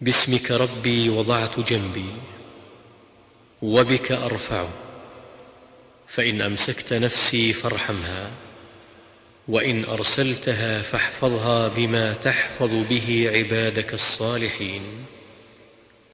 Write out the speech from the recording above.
باسمك ربي وضعت جنبي وبك أرفعه فإن أمسكت نفسي فارحمها وإن أرسلتها فاحفظها بما تحفظ به عبادك الصالحين.